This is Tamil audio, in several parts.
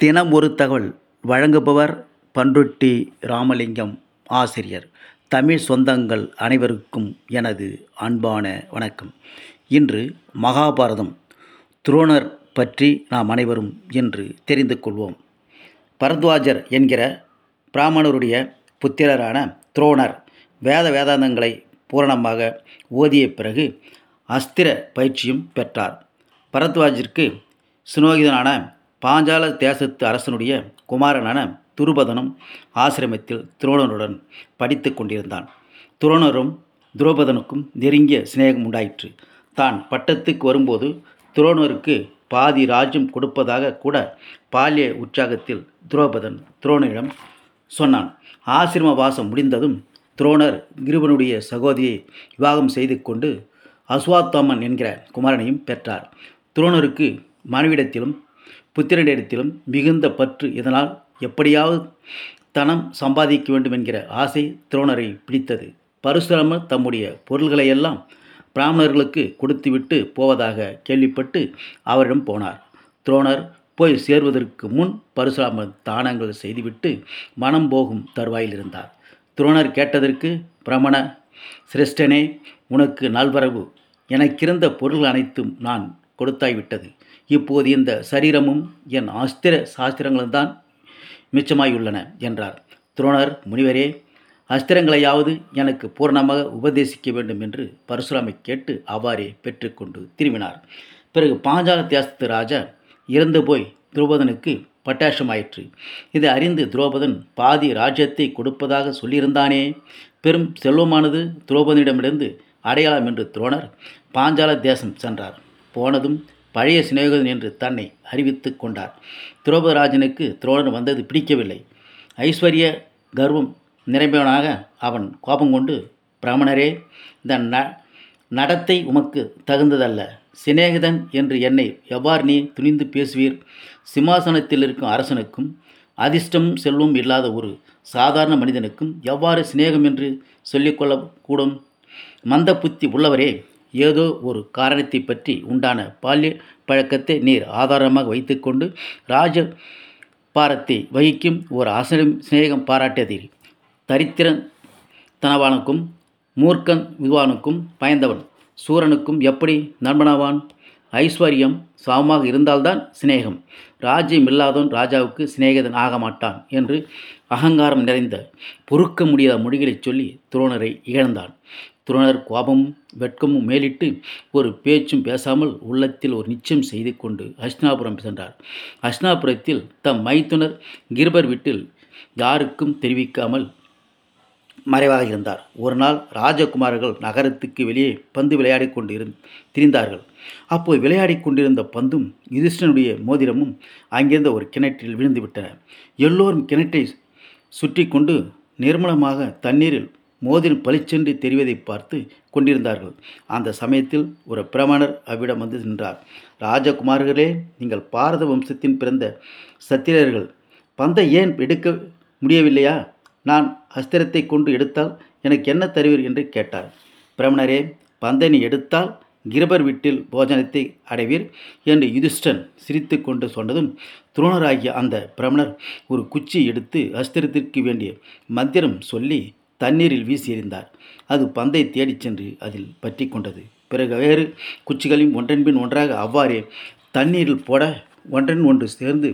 தினம் ஒரு தகவல். வழங்குபவர் பண்ருட்டி ராமலிங்கம் ஆசிரியர். தமிழ் சொந்தங்கள் அனைவருக்கும் எனது அன்பான வணக்கம். இன்று மகாபாரதம் துரோணர் பற்றி நாம் அனைவரும் என்று தெரிந்து கொள்வோம். பரத்வாஜர் என்கிற பிராமணருடைய புத்திரரான துரோணர் வேத வேதாந்தங்களை பூரணமாக ஓதிய பிறகு அஸ்திர பயிற்சியும் பெற்றார். பரத்வாஜிற்கு சுனோகிதனான பாஞ்சால தேசத்து அரசனுடைய குமாரனான துருபதனும் ஆசிரமத்தில் துரோணனுடன் படித்து கொண்டிருந்தான். துரோணரும் துரோபதனுக்கும் நெருங்கிய சிநேகம் உண்டாயிற்று. தான் பட்டத்துக்கு வரும்போது துரோணருக்கு பாதி ராஜ்யம் கொடுப்பதாக கூட பால்ய உற்சாகத்தில் துரோபதன் துரோணனிடம் சொன்னான். ஆசிரம வாசம் முடிந்ததும் துரோணர் கிருபனுடைய சகோதரியை விவாகம் செய்து கொண்டு அஸ்வாத்தாமன் என்கிற குமாரனையும் பெற்றார். துரோணருக்கு மனைவிடத்திலும் புத்திரனிடத்திலும் மிகுந்த பற்று இதனால் எப்படியாவது தனம் சம்பாதிக்க வேண்டும் என்கிற ஆசை துரோணரை பிடித்தது. பரசுராமர் தம்முடைய பொருள்களையெல்லாம் பிராமணர்களுக்கு கொடுத்துவிட்டு போவதாக கேள்விப்பட்டு அவரிடம் போனார். துரோணர் போய் சேர்வதற்கு முன் பரசுராமர் தானங்கள் செய்துவிட்டு மனம் போகும் தருவாயில் இருந்தார். துரோணர் கேட்டதற்கு பிரமண சிரேஷ்டனே உனக்கு நல்வரவு. எனக்கிருந்த பொருள்கள் அனைத்தும் நான் கொடுத்தாய்விட்டது இப்போது இந்த சரீரமும் என் அஸ்திர சாஸ்திரங்களும் தான் மிச்சமாயுள்ளன என்றார். துரோணர் முனிவரே அஸ்திரங்களையாவது எனக்கு பூரணமாக உபதேசிக்க வேண்டும் என்று பரசுராமை கேட்டு அவ்வாறே பெற்றுக்கொண்டு திரும்பினார். பிறகு பாஞ்சால தேசத்து ராஜா இறந்து போய் துரோபதனுக்கு பட்டாசமாயிற்று. இதை அறிந்து துரோபதன் பாதி ராஜ்யத்தை கொடுப்பதாக சொல்லியிருந்தானே? பெரும் செல்வமானது துரோபதனிடமிருந்து அடையாளம் என்று துரோணர் பாஞ்சால தேசம் சென்றார். போனதும் பழைய சிநேகிதன் என்று தன்னை அறிவித்து கொண்டார். துரோபதராஜனுக்கு துரோணர் வந்தது பிடிக்கவில்லை. ஐஸ்வர்ய கர்வம் நிறைந்தவனாக அவன் கோபம் கொண்டு பிராமணரே இந்த ந நடத்தை உமக்கு தகுந்ததல்ல. சிநேகிதன் என்று என்னை எவ்வாறு நீ துணிந்து பேசுவீர்? சிம்மாசனத்தில் இருக்கும் அரசனுக்கும் அதிர்ஷ்டமும் செல்வம் இல்லாத ஒரு சாதாரண மனிதனுக்கும் எவ்வாறு சிநேகம் என்று சொல்லிக்கொள்ளக்கூடும் மந்த புத்தி உள்ளவரே ஏதோ ஒரு காரணத்தை பற்றி உண்டான பால்ய பழக்கத்தை நீர் ஆதாரமாக வைத்துக்கொண்டு ராஜ பாரத்தை வகிக்கும் ஒரு அசனம் சிநேகம் பாராட்டியதில் தரித்திரன் தனவானுக்கும் மூர்க்கன் விதுவானுக்கும் பயந்தவன். சூரனுக்கும் எப்படி நண்பனவான்? ஐஸ்வர்யம் சமமாக இருந்தால்தான் சிநேகம். ராஜ்யம் இல்லாதவன் ராஜாவுக்கு சிநேகிதன் ஆக மாட்டான் என்று அகங்காரம் நிறைந்த பொறுக்க முடியாத மொழிகளைச் சொல்லி துரோணரை இகழ்ந்தான் துரோணர் கோபமும் வெட்கமும் மேலிட்டு ஒரு பேச்சும் பேசாமல் உள்ளத்தில் ஒரு நிச்சயம் செய்து கொண்டு அஷ்னாபுரம் சென்றார். அஷ்னாபுரத்தில் தம் மைத்துனர் கிருபர் வீட்டில் யாருக்கும் தெரிவிக்காமல் மறைவாக இருந்தார். ஒரு நாள் ராஜகுமாரர்கள் நகரத்துக்கு வெளியே பந்து விளையாடி கொண்டு இரு திரிந்தார்கள். அப்போது விளையாடி கொண்டிருந்த பந்தும் யுதிஷ்டனுடைய மோதிரமும் அங்கிருந்த ஒரு கிணற்றில் விழுந்துவிட்டன எல்லோரும் கிணற்றை சுற்றி கொண்டு நிர்மலமாக தண்ணீரில் மோதிரம் பளிச்சென்று தெரிவதை பார்த்து கொண்டிருந்தார்கள். அந்த சமயத்தில் ஒரு பிரமணர் அவ்விடம் வந்து நின்றார். ராஜகுமார்களே நீங்கள் பாரத வம்சத்தின் பிறந்த சத்திரர்கள் பந்தை ஏன் எடுக்க முடியவில்லையா? நான் அஸ்திரத்தை கொண்டு எடுத்தால் எனக்கு என்ன தருவீர்? என்று கேட்டார். பிரமணரே பந்தை நீ எடுத்தால் கிருபர் வீட்டில் போஜனத்தை அடைவீர் என்று யுதிஷ்டன் சிரித்து கொண்டு சொன்னதும் துரோணராகிய அந்த பிரமணர் ஒரு குச்சி எடுத்து அஸ்திரத்திற்கு வேண்டிய மந்திரம் சொல்லி தண்ணீரில் வீசி எறிந்தார். அது பந்தை தேடிச் சென்று அதில் பற்றி கொண்டது. பிறகு வேறு குச்சிகளையும் ஒன்றன்பின் ஒன்றாக அவ்வாறே தண்ணீரில் போட ஒன்றன் ஒன்று சேர்ந்து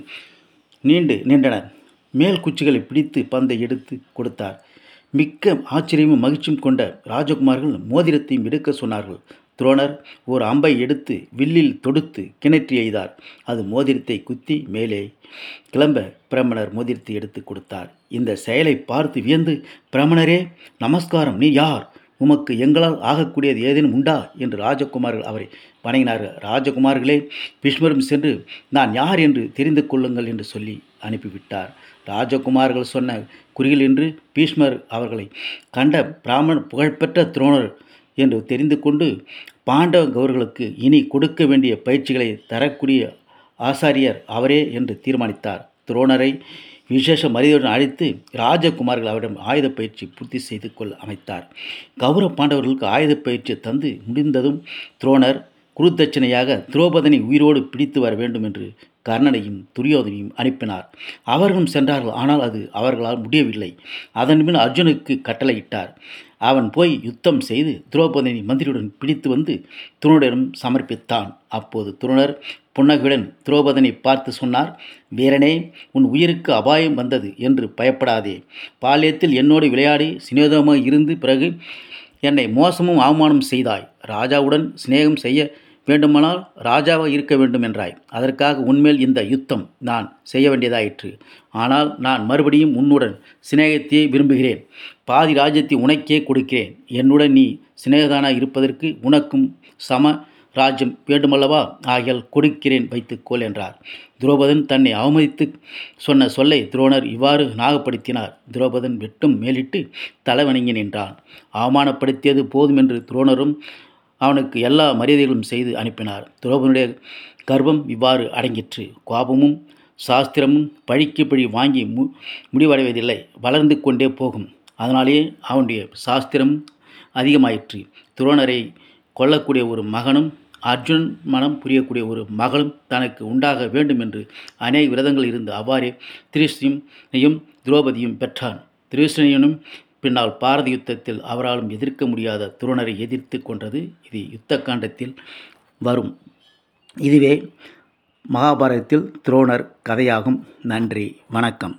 நீண்டு நின்றனர் மேல் குச்சிகளை பிடித்து பந்தை எடுத்து கொடுத்தார். மிக்க ஆச்சரியமும் மகிழ்ச்சியும் கொண்ட ராஜகுமார்கள் மோதிரத்தையும் எடுக்க சொன்னார்கள். துரோணர் ஒரு அம்பை எடுத்து வில்லில் தொடுத்து கிணற்றி எய்தார். அது மோதிரத்தை குத்தி மேலே கிளம்ப பிரமணர் மோதிரத்தை எடுத்து கொடுத்தார். இந்த செயலை பார்த்து வியந்து பிரமணரே நமஸ்காரம். நீ யார்? உமக்கு எங்களால் ஆகக்கூடியது ஏதேனும் உண்டா? என்று ராஜகுமார்கள் அவரை வணங்கினார்கள். ராஜகுமார்களே பீஷ்மரும் சென்று நான் யார் என்று தெரிந்து கொள்ளுங்கள் என்று சொல்லி அனுப்பிவிட்டார். ராஜகுமார்கள் சொன்ன குறிகள் என்று பீஷ்மர் அவர்களை கண்ட பிராமண புகழ்பெற்ற துரோணர் என்று தெரிந்து கொண்டு பாண்டவ கௌர்களுக்கு இனி கொடுக்க வேண்டிய பயிற்சிகளை தரக்கூடிய ஆசாரியர் அவரே என்று தீர்மானித்தார். துரோணரை விசேஷ மரியாதையுடன் அழைத்து ராஜகுமார்கள் அவரிடம் ஆயுத பயிற்சி பூர்த்தி செய்து கொள்ள அமைத்தார். கௌரவ பாண்டவர்களுக்கு ஆயுத பயிற்சி தந்து முடிந்ததும் துரோணர் குருதட்சணையாக துரோபதனை உயிரோடு பிடித்து வர வேண்டும் என்று கர்ணனையும் துரியோதனையும் அனுப்பினார். அவர்களும் சென்றார்கள். ஆனால் அது அவர்களால் முடியவில்லை. அதன் பின் அர்ஜுனுக்கு கட்டளையிட்டார். அவன் போய் யுத்தம் செய்து துரோபதினை மந்திரியுடன் பிடித்து வந்து துருணரிடம் சமர்ப்பித்தான். அப்போது துருணர் புன்னகையுடன் துரோபதனை பார்த்து சொன்னார் வீரனே உன் உயிருக்கு அபாயம் வந்தது என்று பயப்படாதே. பாளையத்தில் என்னோடு விளையாடி சினேதமாக இருந்து பிறகு என்னை மோசமும் அவமானம் செய்தாய். ராஜாவுடன் சிநேகம் செய்ய வேண்டுமானால் ராஜாவாக இருக்க வேண்டும் என்றாய். அதற்காக உன்மேல் இந்த யுத்தம் நான் செய்ய வேண்டியதாயிற்று. ஆனால் நான் மறுபடியும் உன்னுடன் சிநேகத்தையே விரும்புகிறேன். பாதி ராஜ்யத்தை உனக்கே கொடுக்கிறேன். என்னுடன் நீ சிநேகதானாக இருப்பதற்கு உனக்கும் சம ராஜ்யம் வேண்டுமல்லவா? ஆகியால் கொடுக்கிறேன் வைத்துக்கோள் என்றார். துரோபதன் தன்னை அவமதித்து சொன்ன சொல்லை துரோணர் இவ்வாறு நாகப்படுத்தினார். துரோபதன் வெட்டும் மேலிட்டு தலைவணங்கி நின்றான். அவமானப்படுத்தியது போதும் என்று துரோணரும் அவனுக்கு எல்லா மரியாதைகளும் செய்து அனுப்பினார். துரோபனுடைய கர்வம் இவ்வாறு அடங்கிற்று. கோபமும் சாஸ்திரமும் பழிக்கு பழி வாங்கி மு முடிவடைவதில்லை. வளர்ந்து கொண்டே போகும். அதனாலேயே அவனுடைய சாஸ்திரம் அதிகமாயிற்று. துரோணரை கொல்லக்கூடிய ஒரு மகனும் அர்ஜுன் மனம் புரியக்கூடிய ஒரு மகளும் தனக்கு உண்டாக வேண்டும் என்று அநேக விரதங்கள் இருந்து அவ்வாறே திருஷ்ணியும் துரோபதியும் பெற்றான். திரிஷ்ணையனும் பின்னால் பாரத யுத்தத்தில் அவராலும் எதிர்க்க முடியாத துருணரை எதிர்த்து கொன்றது இது யுத்த காண்டத்தில் வரும். இதுவே மகாபாரதத்தில் துரோணர் கதையாகும். நன்றி. வணக்கம்.